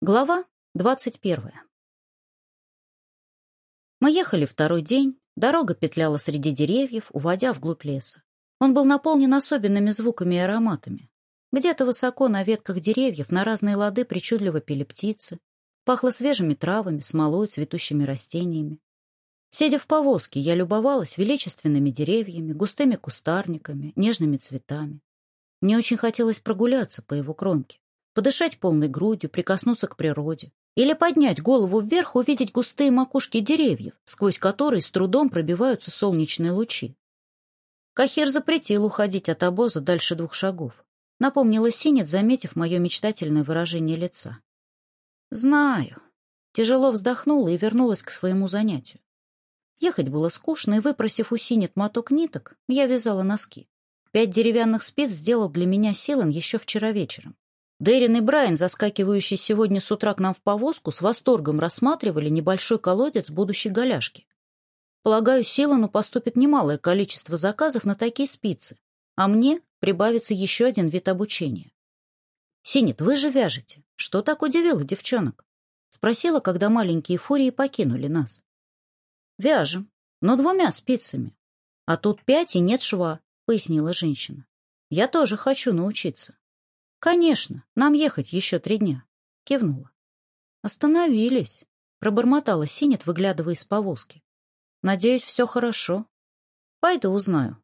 Глава 21. Мы ехали второй день. Дорога петляла среди деревьев, уводя вглубь леса. Он был наполнен особенными звуками и ароматами. Где-то высоко на ветках деревьев на разные лады причудливо пели птицы. Пахло свежими травами, смолой, цветущими растениями. Сидя в повозке, я любовалась величественными деревьями, густыми кустарниками, нежными цветами. Мне очень хотелось прогуляться по его кромке подышать полной грудью, прикоснуться к природе. Или поднять голову вверх, увидеть густые макушки деревьев, сквозь которые с трудом пробиваются солнечные лучи. Кахир запретил уходить от обоза дальше двух шагов. Напомнила Синет, заметив мое мечтательное выражение лица. «Знаю». Тяжело вздохнула и вернулась к своему занятию. Ехать было скучно, и, выпросив у Синет моток ниток, я вязала носки. Пять деревянных спиц сделал для меня Силан еще вчера вечером. Дэрин и Брайан, заскакивающие сегодня с утра к нам в повозку, с восторгом рассматривали небольшой колодец будущей голяшки. Полагаю, Силану поступит немалое количество заказов на такие спицы, а мне прибавится еще один вид обучения. «Синит, вы же вяжете. Что так удивило девчонок?» — спросила, когда маленькие фурии покинули нас. «Вяжем, но двумя спицами. А тут пять и нет шва», — пояснила женщина. «Я тоже хочу научиться». «Конечно, нам ехать еще три дня», — кивнула. «Остановились», — пробормотала Синет, выглядывая из повозки. «Надеюсь, все хорошо. Пойду узнаю».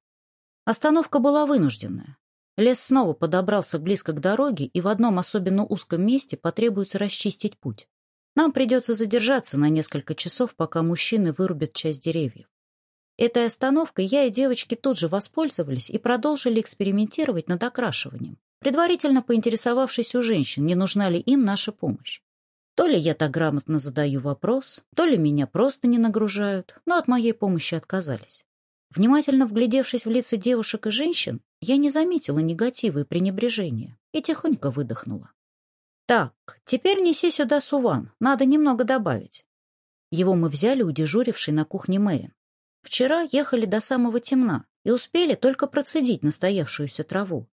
Остановка была вынужденная. Лес снова подобрался близко к дороге, и в одном особенно узком месте потребуется расчистить путь. Нам придется задержаться на несколько часов, пока мужчины вырубят часть деревьев. Этой остановкой я и девочки тут же воспользовались и продолжили экспериментировать над окрашиванием предварительно поинтересовавшись у женщин, не нужна ли им наша помощь. То ли я так грамотно задаю вопрос, то ли меня просто не нагружают, но от моей помощи отказались. Внимательно вглядевшись в лица девушек и женщин, я не заметила негатива и пренебрежения и тихонько выдохнула. «Так, теперь неси сюда суван, надо немного добавить». Его мы взяли у дежурившей на кухне Мэрин. Вчера ехали до самого темна и успели только процедить настоявшуюся траву,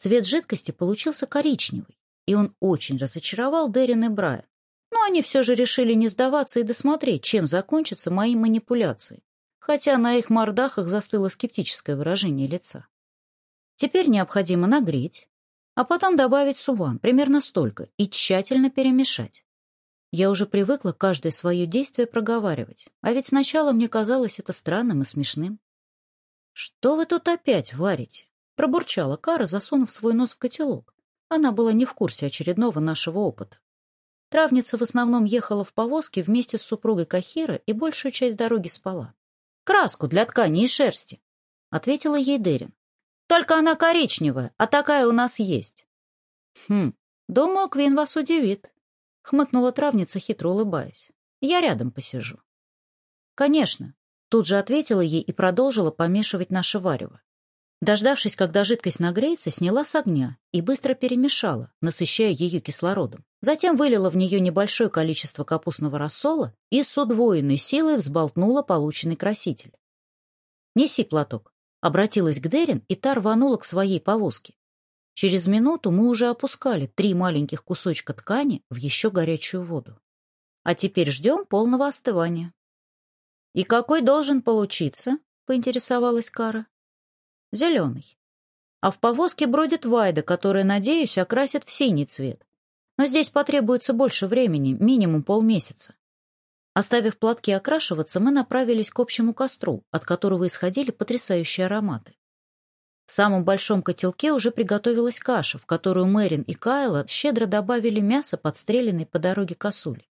Цвет жидкости получился коричневый, и он очень разочаровал Дерин и Брайан. Но они все же решили не сдаваться и досмотреть, чем закончатся мои манипуляции, хотя на их мордахах застыло скептическое выражение лица. Теперь необходимо нагреть, а потом добавить суван, примерно столько, и тщательно перемешать. Я уже привыкла каждое свое действие проговаривать, а ведь сначала мне казалось это странным и смешным. «Что вы тут опять варите?» Пробурчала Кара, засунув свой нос в котелок. Она была не в курсе очередного нашего опыта. Травница в основном ехала в повозке вместе с супругой Кахира и большую часть дороги спала. «Краску для ткани и шерсти», — ответила ей Дерин. «Только она коричневая, а такая у нас есть». «Хм, думал, Квин вас удивит», — хмыкнула травница, хитро улыбаясь. «Я рядом посижу». «Конечно», — тут же ответила ей и продолжила помешивать наше варево. Дождавшись, когда жидкость нагреется, сняла с огня и быстро перемешала, насыщая ее кислородом. Затем вылила в нее небольшое количество капустного рассола и с удвоенной силой взболтнула полученный краситель. «Неси платок», — обратилась к Дерин, и та рванула к своей повозке. Через минуту мы уже опускали три маленьких кусочка ткани в еще горячую воду. А теперь ждем полного остывания. «И какой должен получиться?» — поинтересовалась Кара зеленый. А в повозке бродит Вайда, которая, надеюсь, окрасит в синий цвет. Но здесь потребуется больше времени, минимум полмесяца. Оставив платки окрашиваться, мы направились к общему костру, от которого исходили потрясающие ароматы. В самом большом котелке уже приготовилась каша, в которую Мэрин и Кайла щедро добавили мясо, подстреленной по дороге косули.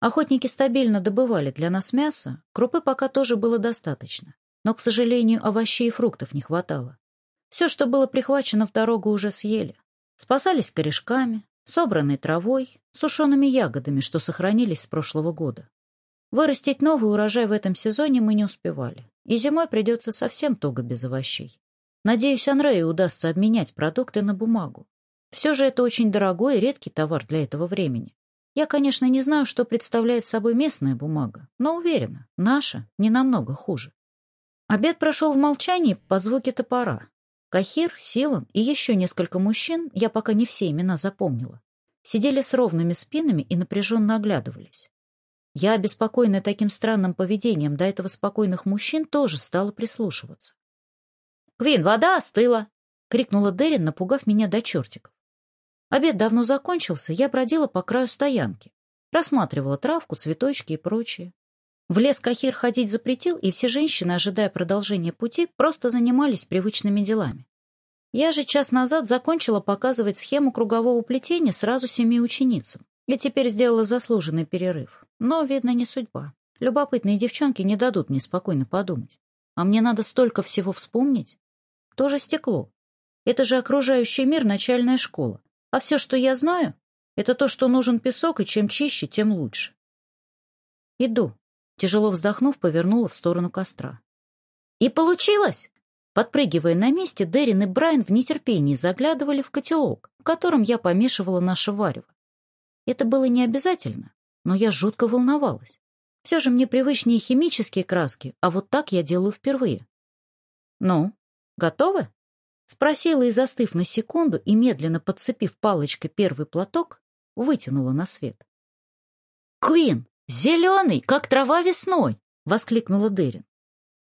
Охотники стабильно добывали для нас мясо, крупы пока тоже было достаточно но, к сожалению, овощей и фруктов не хватало. Все, что было прихвачено в дорогу, уже съели. Спасались корешками, собранной травой, сушеными ягодами, что сохранились с прошлого года. Вырастить новый урожай в этом сезоне мы не успевали, и зимой придется совсем туго без овощей. Надеюсь, Анрею удастся обменять продукты на бумагу. Все же это очень дорогой и редкий товар для этого времени. Я, конечно, не знаю, что представляет собой местная бумага, но уверена, наша не намного хуже. Обед прошел в молчании под звуки топора. Кахир, Силан и еще несколько мужчин, я пока не все имена запомнила, сидели с ровными спинами и напряженно оглядывались. Я, обеспокоенная таким странным поведением до этого спокойных мужчин, тоже стала прислушиваться. «Квин, вода остыла!» — крикнула Дерин, напугав меня до чертиков. Обед давно закончился, я бродила по краю стоянки, рассматривала травку, цветочки и прочее. В лес Кахир ходить запретил, и все женщины, ожидая продолжения пути, просто занимались привычными делами. Я же час назад закончила показывать схему кругового плетения сразу семи ученицам и теперь сделала заслуженный перерыв. Но, видно, не судьба. Любопытные девчонки не дадут мне спокойно подумать. А мне надо столько всего вспомнить. Тоже стекло. Это же окружающий мир начальная школа. А все, что я знаю, это то, что нужен песок, и чем чище, тем лучше. Иду, Тяжело вздохнув, повернула в сторону костра. «И получилось!» Подпрыгивая на месте, Дерин и Брайан в нетерпении заглядывали в котелок, в котором я помешивала наше варево. Это было не обязательно, но я жутко волновалась. Все же мне привычнее химические краски, а вот так я делаю впервые. «Ну, готовы?» Спросила и, застыв на секунду и медленно подцепив палочкой первый платок, вытянула на свет. «Квин!» «Зеленый, как трава весной!» — воскликнула Дерин.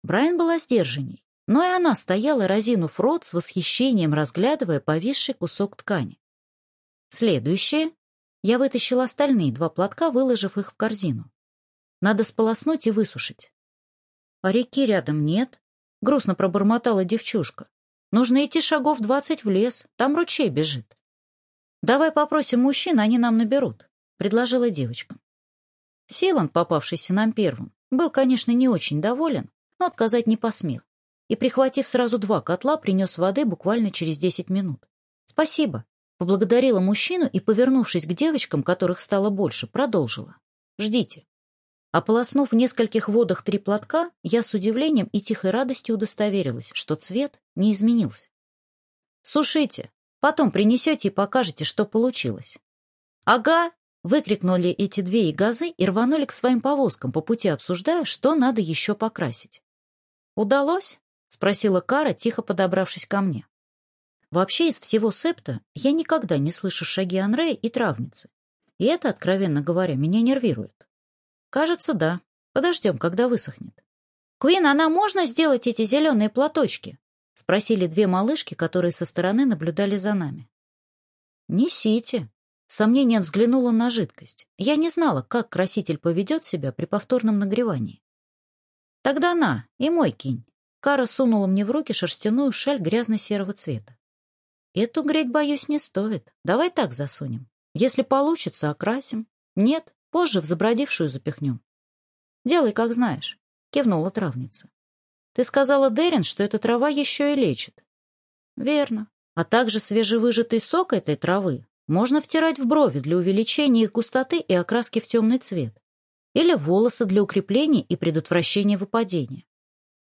Брайан была сдержанней, но и она стояла, разинув рот, с восхищением разглядывая повисший кусок ткани. Следующее. Я вытащила остальные два платка, выложив их в корзину. Надо сполоснуть и высушить. А реки рядом нет, — грустно пробормотала девчушка. Нужно идти шагов двадцать в лес, там ручей бежит. Давай попросим мужчин, они нам наберут, — предложила девочка. Сейланд, попавшийся нам первым, был, конечно, не очень доволен, но отказать не посмел. И, прихватив сразу два котла, принес воды буквально через десять минут. «Спасибо», — поблагодарила мужчину и, повернувшись к девочкам, которых стало больше, продолжила. «Ждите». Ополоснув в нескольких водах три платка, я с удивлением и тихой радостью удостоверилась, что цвет не изменился. «Сушите, потом принесете и покажете, что получилось». «Ага», Выкрикнули эти две ягозы и рванули к своим повозкам, по пути обсуждая, что надо еще покрасить. «Удалось?» — спросила Кара, тихо подобравшись ко мне. Вообще из всего септа я никогда не слышу шаги Анрея и травницы. И это, откровенно говоря, меня нервирует. Кажется, да. Подождем, когда высохнет. «Квин, а она можно сделать эти зеленые платочки?» — спросили две малышки, которые со стороны наблюдали за нами. «Несите», сомнением взглянула на жидкость. Я не знала, как краситель поведет себя при повторном нагревании. «Тогда на, и мой кинь!» Кара сунула мне в руки шерстяную шаль грязно-серого цвета. «Эту греть, боюсь, не стоит. Давай так засунем. Если получится, окрасим. Нет, позже в забродившую запихнем». «Делай, как знаешь», — кивнула травница. «Ты сказала, Дерин, что эта трава еще и лечит». «Верно. А также свежевыжатый сок этой травы можно втирать в брови для увеличения их густоты и окраски в темный цвет. Или волосы для укрепления и предотвращения выпадения.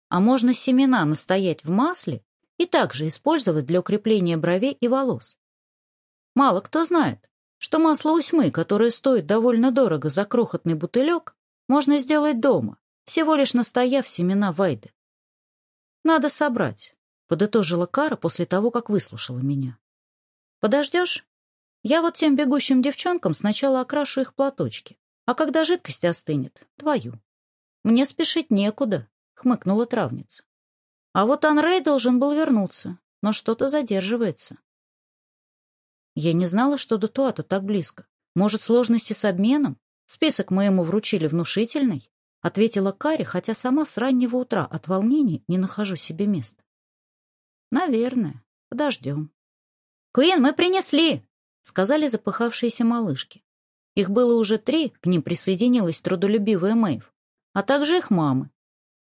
А можно семена настоять в масле и также использовать для укрепления бровей и волос. Мало кто знает, что масло усьмы, которое стоит довольно дорого за крохотный бутылек, можно сделать дома, всего лишь настояв семена вайды. «Надо собрать», — подытожила Кара после того, как выслушала меня. «Подождешь?» Я вот тем бегущим девчонкам сначала окрашу их платочки, а когда жидкость остынет, твою. Мне спешить некуда, хмыкнула травница. А вот Анрей должен был вернуться, но что-то задерживается. Я не знала, что до Туата так близко. Может, сложности с обменом? Список мы ему вручили внушительный, ответила Кари, хотя сама с раннего утра от волнений не нахожу себе места. Наверное, подождем. Куин, мы принесли! сказали запыхавшиеся малышки. Их было уже три, к ним присоединилась трудолюбивая Мэйв, а также их мамы.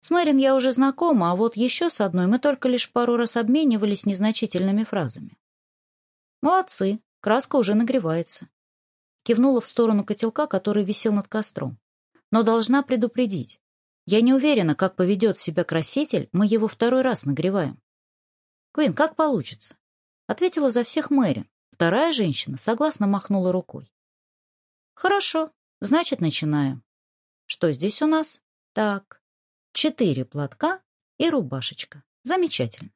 С Мэрин я уже знакома, а вот еще с одной мы только лишь пару раз обменивались незначительными фразами. «Молодцы, краска уже нагревается», — кивнула в сторону котелка, который висел над костром. «Но должна предупредить. Я не уверена, как поведет себя краситель, мы его второй раз нагреваем». «Квин, как получится?» — ответила за всех Мэрин, Вторая женщина согласно махнула рукой. «Хорошо, значит, начинаем. Что здесь у нас? Так, четыре платка и рубашечка. Замечательно.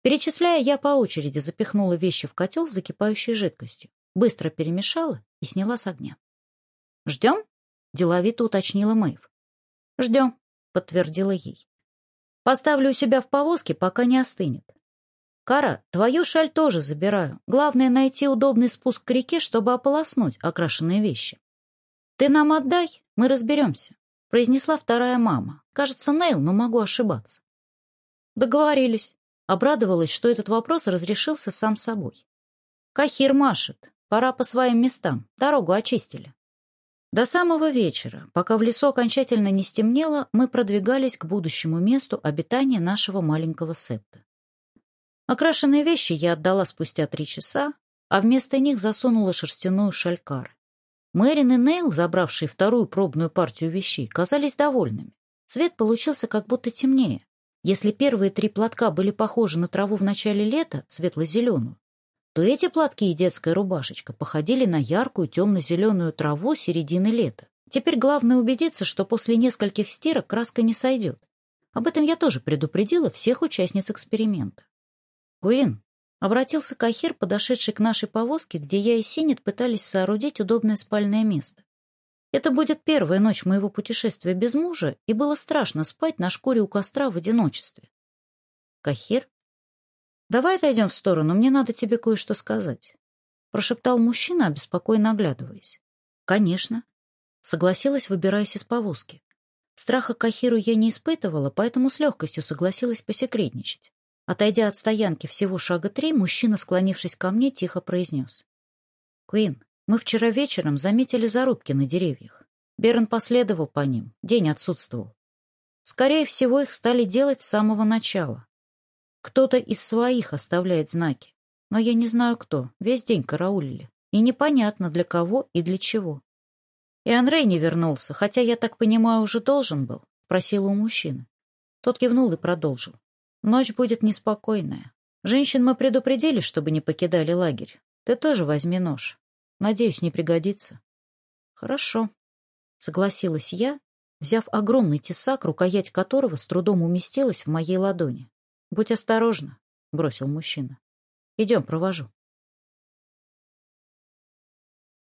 Перечисляя, я по очереди запихнула вещи в котел с закипающей жидкостью, быстро перемешала и сняла с огня. «Ждем?» — деловито уточнила Мэйв. «Ждем», — подтвердила ей. «Поставлю у себя в повозке, пока не остынет. «Кара, твою шаль тоже забираю. Главное — найти удобный спуск к реке, чтобы ополоснуть окрашенные вещи». «Ты нам отдай, мы разберемся», — произнесла вторая мама. «Кажется, Нейл, но могу ошибаться». «Договорились». Обрадовалась, что этот вопрос разрешился сам собой. «Кахир машет. Пора по своим местам. Дорогу очистили». До самого вечера, пока в лесу окончательно не стемнело, мы продвигались к будущему месту обитания нашего маленького септа. Окрашенные вещи я отдала спустя три часа, а вместо них засунула шерстяную шалькар. Мэрин и Нейл, забравшие вторую пробную партию вещей, казались довольными. Цвет получился как будто темнее. Если первые три платка были похожи на траву в начале лета, светло-зеленую, то эти платки и детская рубашечка походили на яркую темно-зеленую траву середины лета. Теперь главное убедиться, что после нескольких стирок краска не сойдет. Об этом я тоже предупредила всех участниц эксперимента. «Гуин!» — обратился Кахир, подошедший к нашей повозке, где я и Синет пытались соорудить удобное спальное место. Это будет первая ночь моего путешествия без мужа, и было страшно спать на шкуре у костра в одиночестве. «Кахир?» «Давай отойдем в сторону, мне надо тебе кое-что сказать», — прошептал мужчина, обеспокоенно оглядываясь. «Конечно», — согласилась, выбираясь из повозки. Страха Кахиру я не испытывала, поэтому с легкостью согласилась посекретничать. Отойдя от стоянки всего шага три, мужчина, склонившись ко мне, тихо произнес. «Куин, мы вчера вечером заметили зарубки на деревьях. Берн последовал по ним, день отсутствовал. Скорее всего, их стали делать с самого начала. Кто-то из своих оставляет знаки, но я не знаю кто, весь день караулили. И непонятно, для кого и для чего. И Анрей не вернулся, хотя, я так понимаю, уже должен был, — просила у мужчины. Тот кивнул и продолжил. Ночь будет неспокойная. Женщин мы предупредили, чтобы не покидали лагерь. Ты тоже возьми нож. Надеюсь, не пригодится. Хорошо. Согласилась я, взяв огромный тесак, рукоять которого с трудом уместилась в моей ладони. Будь осторожна, бросил мужчина. Идем, провожу.